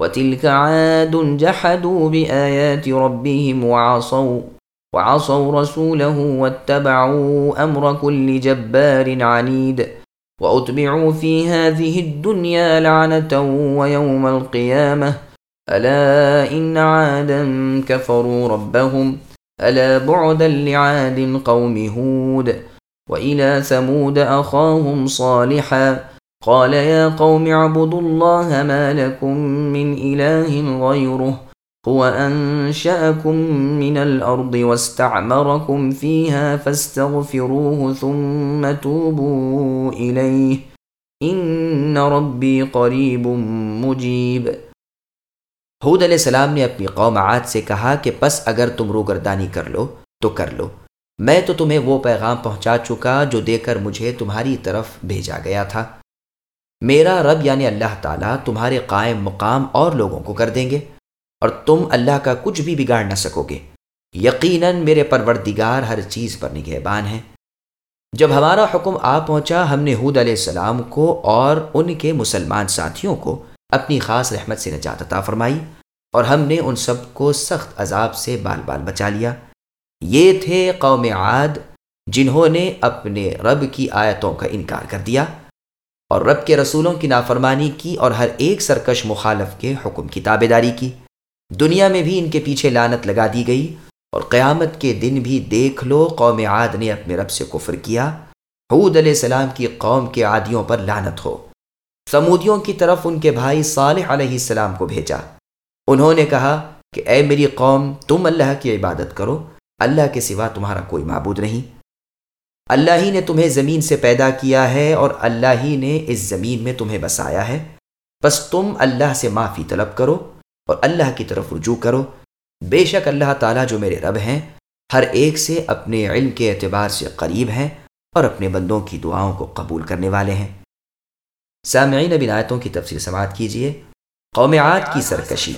وتلك عاد جحدوا بآيات ربهم وعصوا وعصوا رسوله واتبعوا أمر كل جبار عنيد. وأتبعوا في هذه الدنيا لعنة ويوم القيامة. ألا إن عادا كفروا ربهم. ألا بعدا لعاد قوم هود. وإلى ثمود أخاهم صالحا. قال يا قوم اعبدوا الله ما لكم من إله غيره. هو أنشأكم من الأرض واستعمركم فيها فاستغفروه ثم توبوا إليه. إن ربي قريب مجيب. حود علیہ السلام نے اپنی قوم عاد سے کہا کہ پس اگر تم روگردانی کر لو تو کر لو. میں تو تمہیں وہ پیغام پہنچا چکا جو دے کر مجھے تمہاری طرف بھیجا گیا تھا. میرا رب یعنی اللہ تعالیٰ تمہارے قائم مقام اور لوگوں کو کر دیں گے اور تم اللہ کا کچھ بھی بگاڑ نہ سکو گے یقیناً میرے پروردگار ہر چیز پر نگہبان ہیں۔ جب ہمارا حکم آ پہنچا، ہم نے حود علیہ السلام کو اور ان کے مسلمان ساتھیوں کو اپنی خاص رحمت سے نجات عطا فرمائی اور ہم نے ان سب کو سخت عذاب سے بال بال بچا لیا۔ یہ تھے قوم عاد جنہوں نے اپنے رب کی آیتوں کا انکار کر دیا۔ اور رب کے رسولوں کی نافرمانی کی اور ہر ایک سرکش مخالف کے حکم کی تابے داری کی۔ دنیا میں بھی ان کے پیچھے لانت لگا دی گئی اور قیامت کے دن بھی دیکھ لو قوم عاد نے اپنے رب سے کفر کیا۔ حود علیہ السلام کی قوم کے عادیوں پر لانت ہو۔ سمودیوں کی طرف ان کے بھائی صالح علیہ السلام کو بھیجا۔ انہوں نے کہا کہ اے میری قوم، تم اللہ کی عبادت کرو۔ اللہ کے سوا تمہارا کوئی معبود نہیں۔ اللہ ہی نے تمہیں زمین سے پیدا کیا ہے اور اللہ ہی نے اس زمین میں تمہیں بسایا ہے۔ بس تم اللہ سے معافی طلب کرو اور اللہ کی طرف رجوع کرو۔ بے شک اللہ تعالیٰ جو میرے رب ہیں، ہر ایک سے اپنے علم کے اعتبار سے قریب ہیں اور اپنے بندوں کی دعاؤں کو قبول کرنے والے ہیں۔ سامعین بن آیتوں کی تفصیل سماعت کیجیے قوم عاد کی سرکشی۔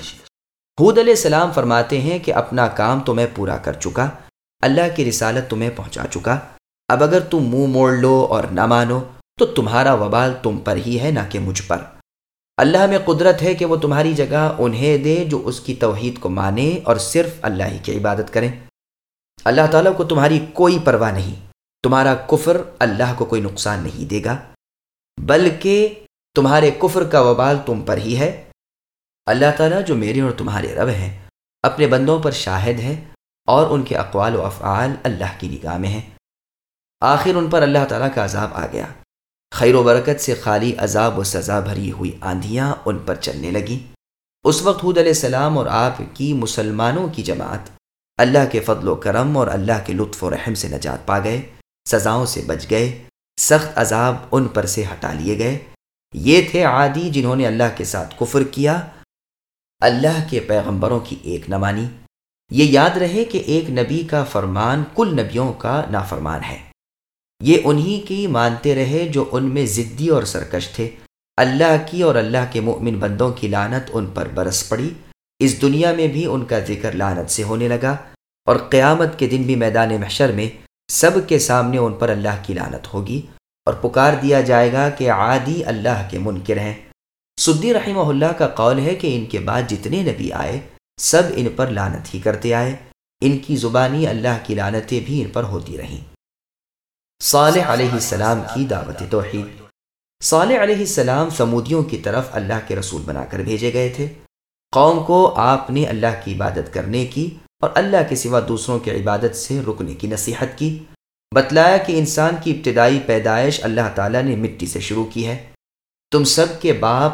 حود علیہ السلام فرماتے ہیں کہ اپنا کام تو میں پورا کر چکا، اللہ کی رسالت تمہیں پہنچا چکا۔ اب اگر تم منہ موڑ لو اور نہ مانو، تو تمہارا وبال تم پر ہی ہے، نہ کہ مجھ پر۔ اللہ میں قدرت ہے کہ وہ تمہاری جگہ انہیں دے جو اس کی توحید کو مانے اور صرف اللہ ہی کی عبادت کریں۔ اللہ تعالیٰ کو تمہاری کوئی پرواہ نہیں، تمہارا کفر اللہ کو کوئی نقصان نہیں دے گا، بلکہ تمہارے کفر کا وبال تم پر ہی ہے۔ اللہ تعالیٰ جو میرے اور تمہارے رب ہیں، اپنے بندوں پر شاہد ہے اور ان کے اقوال و افعال اللہ کی نگاہ میں ہیں۔ آخر ان پر اللہ تعالیٰ کا عذاب آ گیا۔ خیر و برکت سے خالی عذاب و سزا بھری ہوئی آندھیاں ان پر چلنے لگیں اس وقت حود علیہ السلام اور آپ کی مسلمانوں کی جماعت اللہ کے فضل و کرم اور اللہ کے لطف و رحم سے نجات پا گئے، سزاؤں سے بچ گئے، سخت عذاب ان پر سے ہٹا لیے گئے۔ یہ تھے عادی جنہوں نے اللہ کے ساتھ کفر کیا، اللہ کے پیغمبروں کی ایک نہ مانی یہ یاد رہے کہ ایک نبی کا فرمان کل نبیوں کا نافرمان ہے۔ یہ انہی کی مانتے رہے جو ان میں ضدی اور سرکش تھے۔ اللہ کی اور اللہ کے مؤمن بندوں کی لانت ان پر برس پڑی۔ اس دنیا میں بھی ان کا ذکر لانت سے ہونے لگا۔ اور قیامت کے دن بھی میدان محشر میں سب کے سامنے ان پر اللہ کی لانت ہوگی۔ اور پکار دیا جائے گا کہ عادی اللہ کے منکر ہیں۔ سدی رحمہ اللہ کا قول ہے کہ ان کے بعد جتنے نبی آئے، سب ان پر لانت ہی کرتے آئے۔ ان کی زبانی اللہ کی لانتیں بھی ان پر ہوتی رہیں۔ صالح علیہ السلام کی دعوت توحید۔ صالح علیہ السلام سمودیوں کی طرف اللہ کے رسول بنا کر بھیجے گئے تھے۔ قوم کو آپ نے اللہ کی عبادت کرنے کی اور اللہ کے سوا دوسروں کی عبادت سے رکنے کی نصیحت کی۔ بتلایا کہ انسان کی ابتدائی پیدائش اللہ تعالیٰ نے مٹی سے شروع کی ہے۔ تم سب کے باپ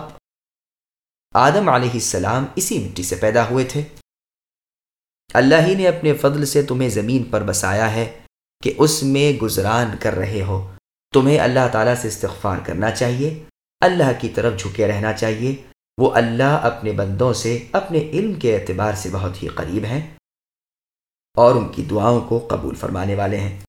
آدم علیہ السلام اسی مٹی سے پیدا ہوئے تھے۔ اللہ ہی نے اپنے فضل سے تمہیں زمین پر بسایا ہے۔ کہ اس میں گزران کر رہے ہو۔ تمہیں اللہ تعالیٰ سے استغفار کرنا چاہیے، اللہ کی طرف جھکے رہنا چاہیے۔ وہ اللہ اپنے بندوں سے، اپنے علم کے اعتبار سے بہت ہی قریب ہیں اور ان کی دعاؤں کو قبول فرمانے والے ہیں۔